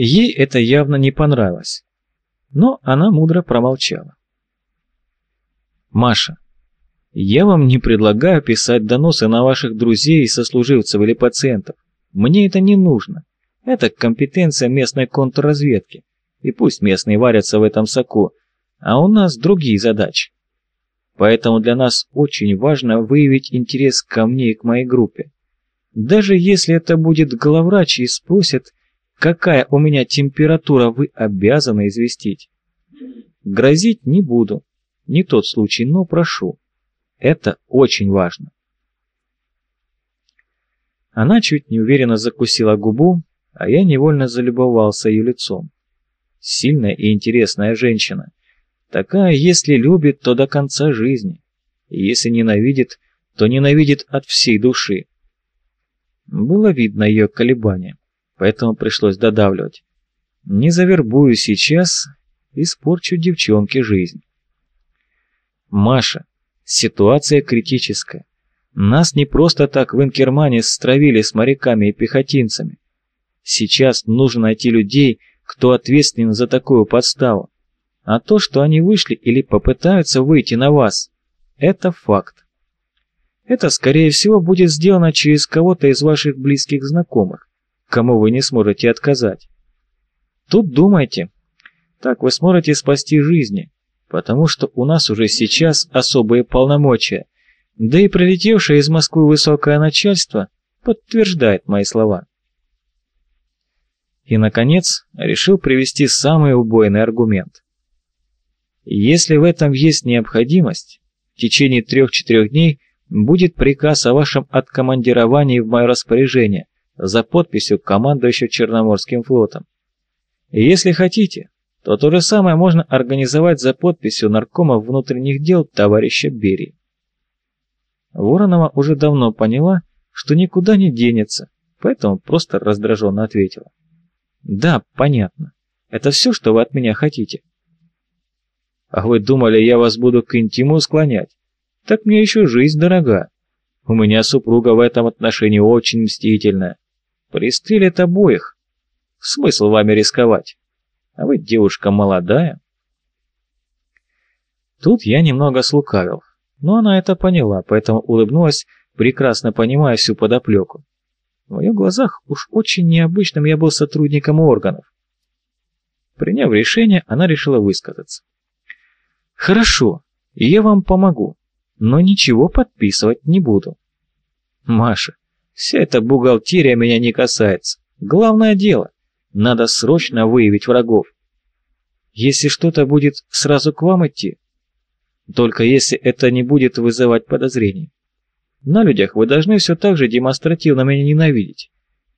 Ей это явно не понравилось, но она мудро промолчала. «Маша, я вам не предлагаю писать доносы на ваших друзей, сослуживцев или пациентов. Мне это не нужно. Это компетенция местной контрразведки. И пусть местные варятся в этом соку, а у нас другие задачи. Поэтому для нас очень важно выявить интерес ко мне и к моей группе. Даже если это будет главврач и спросит, какая у меня температура, вы обязаны известить. Грозить не буду, не тот случай, но прошу. Это очень важно. Она чуть неуверенно закусила губу, а я невольно залюбовался ее лицом. Сильная и интересная женщина. Такая, если любит, то до конца жизни. И если ненавидит, то ненавидит от всей души. Было видно ее колебания, поэтому пришлось додавливать. Не завербую сейчас, испорчу девчонке жизнь. Маша, ситуация критическая. Нас не просто так в Инкермане стравили с моряками и пехотинцами. Сейчас нужно найти людей, кто ответственен за такую подставу. А то, что они вышли или попытаются выйти на вас, это факт. Это, скорее всего, будет сделано через кого-то из ваших близких знакомых, кому вы не сможете отказать. Тут думайте. Так вы сможете спасти жизни, потому что у нас уже сейчас особые полномочия, да и прилетевшее из Москвы высокое начальство подтверждает мои слова. И, наконец, решил привести самый убойный аргумент. Если в этом есть необходимость, в течение трех-четырех дней будет приказ о вашем откомандировании в мое распоряжение за подписью командующего Черноморским флотом. И если хотите, то то же самое можно организовать за подписью наркома внутренних дел товарища Берии. Воронова уже давно поняла, что никуда не денется, поэтому просто раздраженно ответила. «Да, понятно. Это все, что вы от меня хотите?» А вы думали, я вас буду к интиму склонять? Так мне еще жизнь дорога. У меня супруга в этом отношении очень мстительная. Пристрелят обоих. Смысл вами рисковать? А вы девушка молодая. Тут я немного слукавил, но она это поняла, поэтому улыбнулась, прекрасно понимая всю подоплеку. В ее глазах уж очень необычным я был сотрудником органов. Приняв решение, она решила высказаться. Хорошо, я вам помогу, но ничего подписывать не буду. Маша, вся эта бухгалтерия меня не касается. Главное дело, надо срочно выявить врагов. Если что-то будет, сразу к вам идти. Только если это не будет вызывать подозрений. На людях вы должны все так же демонстративно меня ненавидеть.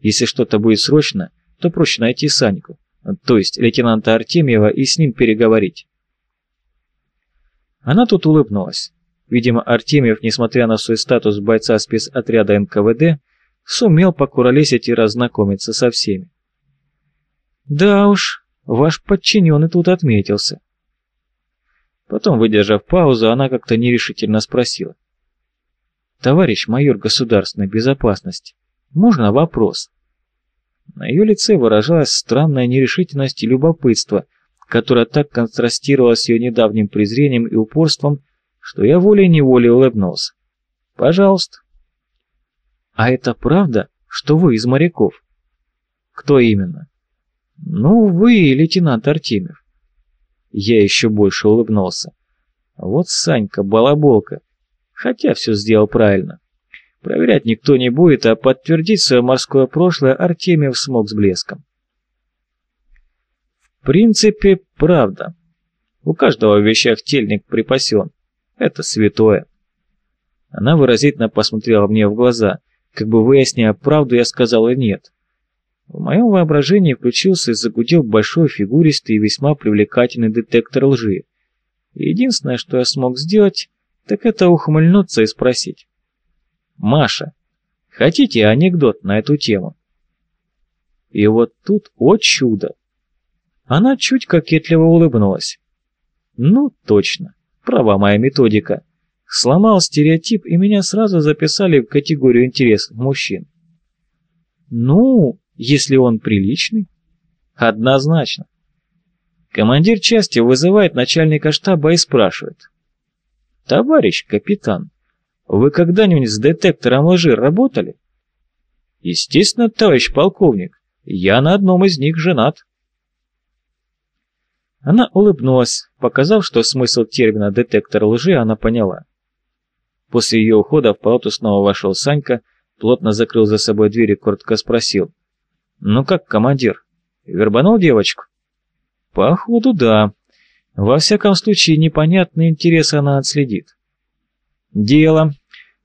Если что-то будет срочно, то проще найти Саньку, то есть лейтенанта Артемьева, и с ним переговорить. Она тут улыбнулась. Видимо, Артемьев, несмотря на свой статус бойца спецотряда НКВД, сумел покуролесить и разнакомиться со всеми. «Да уж, ваш подчиненный тут отметился». Потом, выдержав паузу, она как-то нерешительно спросила. «Товарищ майор государственной безопасности, можно вопрос?» На ее лице выражалась странная нерешительность и любопытство – которая так контрастировала с ее недавним презрением и упорством, что я волей-неволей улыбнулся. «Пожалуйста». «А это правда, что вы из моряков?» «Кто именно?» «Ну, вы, лейтенант Артемьев». Я еще больше улыбнулся. Вот Санька, балаболка. Хотя все сделал правильно. Проверять никто не будет, а подтвердить свое морское прошлое Артемьев смог с блеском. В принципе, правда. У каждого в вещах тельник припасен. Это святое. Она выразительно посмотрела мне в глаза, как бы выясняя, правду я сказал или нет. В моем воображении включился и загудел большой фигуристый и весьма привлекательный детектор лжи. единственное, что я смог сделать, так это ухмыльнуться и спросить. «Маша, хотите анекдот на эту тему?» И вот тут, о чудо, она чуть кокетливо улыбнулась. «Ну, точно. Права моя методика. Сломал стереотип, и меня сразу записали в категорию интересных мужчин». «Ну, если он приличный?» Однозначно. Командир части вызывает начальника штаба и спрашивает. «Товарищ капитан, вы когда-нибудь с детектором лжи работали?» «Естественно, товарищ полковник, я на одном из них женат». Она улыбнулась, показав, что смысл термина «детектор лжи» она поняла. После ее ухода в палату снова вошел Санька, плотно закрыл за собой дверь и коротко спросил. «Ну как, командир, вербанул девочку?» «Походу, да. Во всяком случае, непонятный интерес она отследит». «Дело.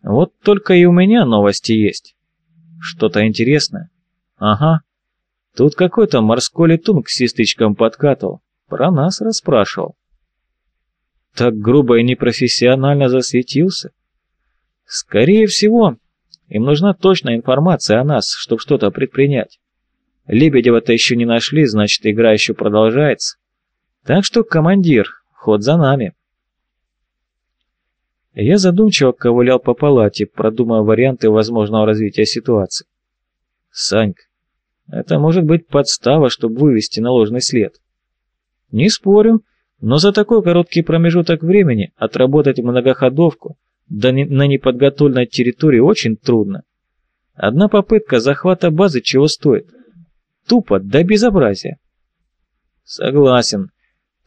Вот только и у меня новости есть». «Что-то интересное?» «Ага. Тут какой-то морской летун к сестричкам подкатывал. Про нас расспрашивал. Так грубо и непрофессионально засветился? Скорее всего, им нужна точная информация о нас, чтобы что-то предпринять. Лебедева-то еще не нашли, значит, игра еще продолжается. Так что, командир, ход за нами. Я задумчиво ковылял по палате, продумывая варианты возможного развития ситуации. Санька, это может быть подстава, чтобы вывести на ложный след. Не спорю, но за такой короткий промежуток времени отработать многоходовку да не, на неподготовленной территории очень трудно. Одна попытка захвата базы чего стоит? Тупо до безобразия. Согласен.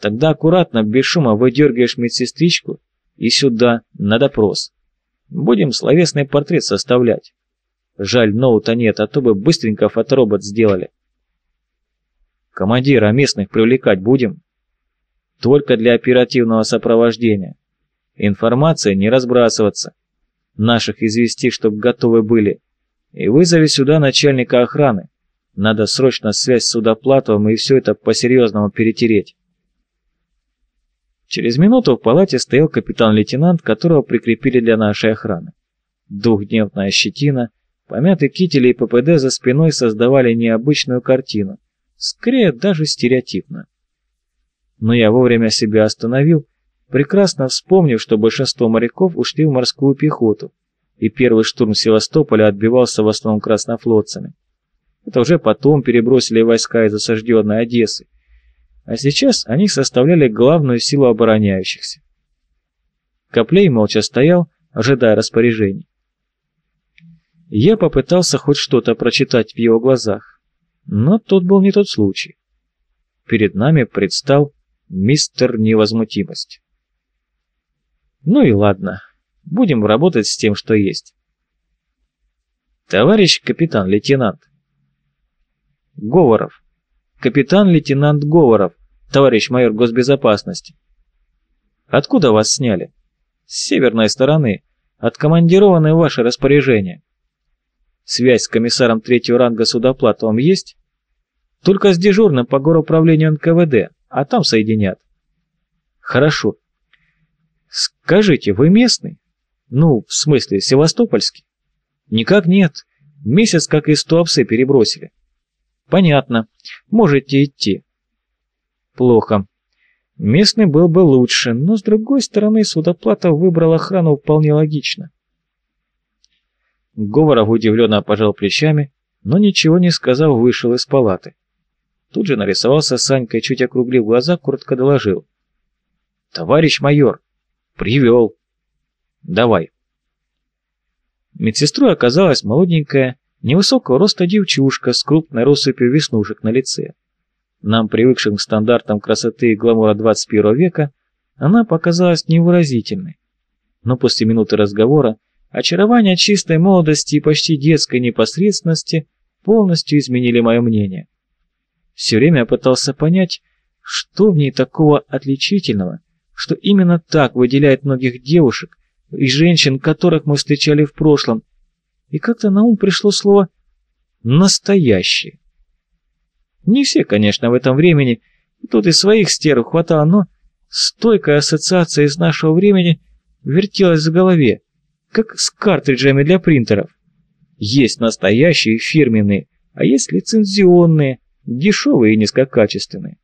Тогда аккуратно, без шума выдергиваешь медсестричку и сюда, на допрос. Будем словесный портрет составлять. Жаль, ноута нет, а то бы быстренько фоторобот сделали. Командира местных привлекать будем? Только для оперативного сопровождения. Информация не разбрасываться. Наших извести, чтоб готовы были. И вызови сюда начальника охраны. Надо срочно связь с Судоплатовым и все это по-серьезному перетереть. Через минуту в палате стоял капитан-лейтенант, которого прикрепили для нашей охраны. Двухдневная щетина, помятый китель и ППД за спиной создавали необычную картину – скорее даже стереотипно. Но я вовремя себя остановил, прекрасно вспомнив, что большинство моряков ушли в морскую пехоту, и первый штурм Севастополя отбивался в основном краснофлотцами. Это уже потом перебросили войска из осажденной Одессы, а сейчас они составляли главную силу обороняющихся. Коплей молча стоял, ожидая распоряжений. Я попытался хоть что-то прочитать в его глазах, но тут был не тот случай. Перед нами предстал мистер Невозмутимость. Ну и ладно, будем работать с тем, что есть. Товарищ капитан-лейтенант. Говоров. Капитан-лейтенант Говоров, товарищ майор госбезопасности. Откуда вас сняли? С северной стороны, откомандированы в ваше распоряжение. Связь с комиссаром третьего ранга Судоплатовым есть? Только с дежурным по горуправлению НКВД, а там соединят. Хорошо. Скажите, вы местный? Ну, в смысле, севастопольский? Никак нет. Месяц как из Туапсе перебросили. Понятно. Можете идти. Плохо. Местный был бы лучше, но с другой стороны Судоплатов выбрал охрану вполне логично. Говоров удивленно пожал плечами, но ничего не сказав, вышел из палаты. Тут же нарисовался Санька и, чуть округлив глаза, коротко доложил. «Товарищ майор! Привел!» «Давай!» Медсестрой оказалась молоденькая, невысокого роста девчушка с крупной россыпью веснушек на лице. Нам, привыкшим к стандартам красоты и гламура 21 века, она показалась невыразительной. Но после минуты разговора Очарование чистой молодости и почти детской непосредственности полностью изменили мое мнение. Все время я пытался понять, что в ней такого отличительного, что именно так выделяет многих девушек и женщин, которых мы встречали в прошлом, и как-то на ум пришло слово «настоящие». Не все, конечно, в этом времени, тут и своих стерв хватало, но стойкая ассоциация из нашего времени вертелась в голове, как с картриджами для принтеров. Есть настоящие фирменные, а есть лицензионные, дешевые и низкокачественные.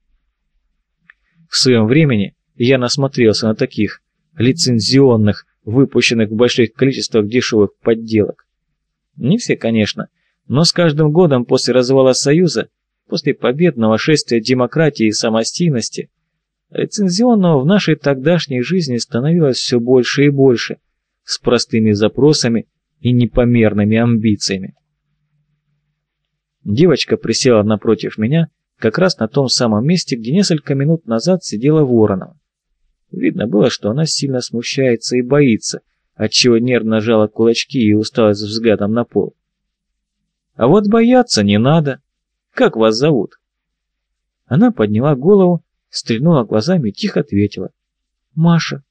В своем времени я насмотрелся на таких лицензионных, выпущенных в больших количествах дешевых подделок. Не все, конечно, но с каждым годом после развала Союза после победного шествия демократии и самостийности, лицензионного в нашей тогдашней жизни становилось все больше и больше, с простыми запросами и непомерными амбициями. Девочка присела напротив меня, как раз на том самом месте, где несколько минут назад сидела Воронова. Видно было, что она сильно смущается и боится, отчего нервно жала кулачки и усталась взглядом на пол. «А вот бояться не надо. Как вас зовут?» Она подняла голову, стрельнула глазами и тихо ответила. «Маша».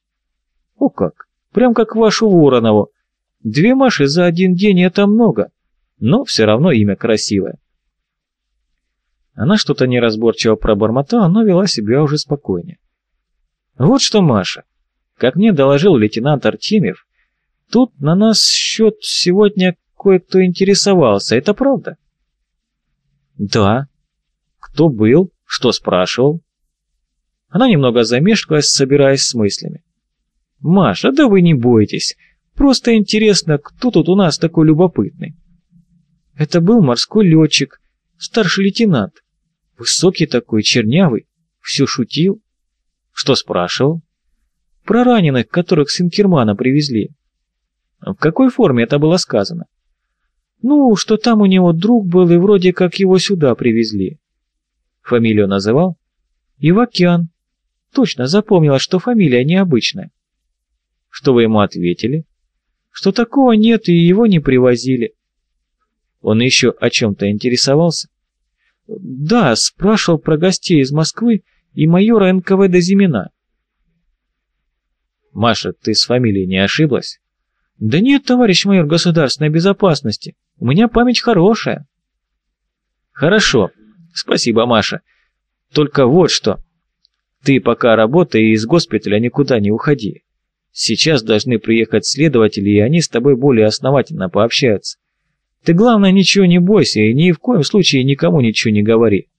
«О как! Прям как вашу Воронову. Две Маши за один день — это много, но все равно имя красивое». Она что-то неразборчиво пробормотала, но вела себя уже спокойнее. «Вот что, Маша, как мне доложил лейтенант Артемьев, тут на нас счет сегодня кое-кто интересовался, это правда?» «Да». «Кто был? Что спрашивал?» Она немного замешкалась, собираясь с мыслями. «Маша, да вы не бойтесь. Просто интересно, кто тут у нас такой любопытный?» Это был морской летчик, старший лейтенант. Высокий такой, чернявый, все шутил. Что спрашивал? Про раненых, которых с Инкермана привезли. В какой форме это было сказано? Ну, что там у него друг был, и вроде как его сюда привезли. Фамилию называл? Ивакян. Точно запомнила, что фамилия необычная. Что вы ему ответили? Что такого нет, и его не привозили. Он еще о чем-то интересовался? Да, спрашивал про гостей из Москвы и майора НКВД Зимина. Маша, ты с фамилией не ошиблась? Да нет, товарищ майор государственной безопасности, у меня память хорошая. Хорошо, спасибо, Маша. Только вот что. Ты пока работай из госпиталя никуда не уходи. Сейчас должны приехать следователи, и они с тобой более основательно пообщаются. Ты, главное, ничего не бойся и ни в коем случае никому ничего не говори.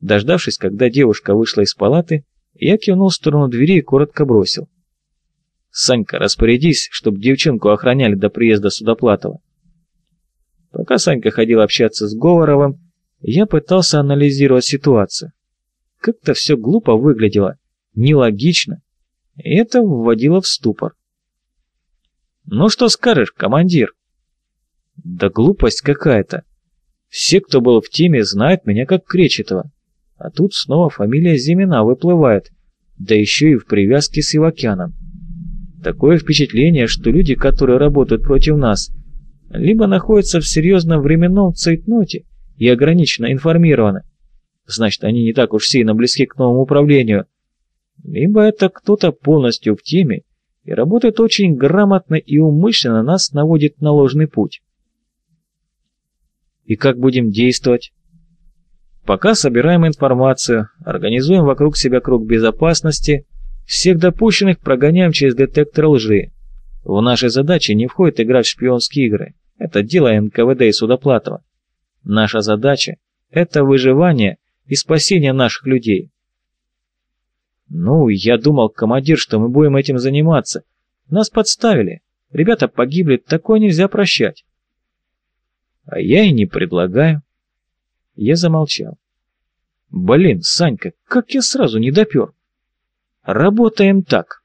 Дождавшись, когда девушка вышла из палаты, я кивнул в сторону двери и коротко бросил. «Санька, распорядись, чтобы девчонку охраняли до приезда Судоплатова». Пока Санька ходил общаться с Говоровым, я пытался анализировать ситуацию. Как-то все глупо выглядело, нелогично, это вводило в ступор. «Ну что скажешь, командир?» Да глупость какая-то. Все, кто был в теме, знают меня как Кречетова. А тут снова фамилия Зимина выплывает, да еще и в привязке с Ивакяном. Такое впечатление, что люди, которые работают против нас, либо находятся в серьезном временном цейтноте и ограниченно информированы, значит, они не так уж сильно близки к новому управлению, либо это кто-то полностью в теме и работает очень грамотно и умышленно нас наводит на ложный путь. И как будем действовать? Пока собираем информацию, организуем вокруг себя круг безопасности, всех допущенных прогоняем через детектор лжи. В наши задачи не входит играть в шпионские игры. Это дело НКВД и Судоплатова. Наша задача – это выживание и спасение наших людей. Ну, я думал, командир, что мы будем этим заниматься. Нас подставили. Ребята погибли, такое нельзя прощать. А я и не предлагаю. Я замолчал. Блин, Санька, как я сразу не допер. Работаем так.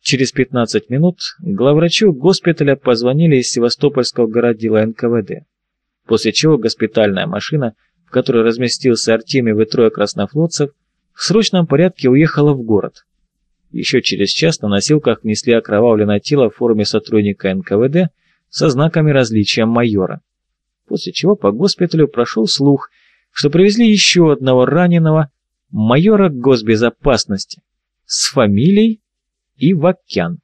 Через 15 минут главврачу госпиталя позвонили из Севастопольского городила НКВД, после чего госпитальная машина, в которой разместился Артемий и трое краснофлотцев, в срочном порядке уехала в город. Еще через час на носилках внесли окровавленное тело в форме сотрудника НКВД со знаками различия майора. После чего по госпиталю прошел слух, что привезли еще одного раненого майора госбезопасности с фамилией Ивакян.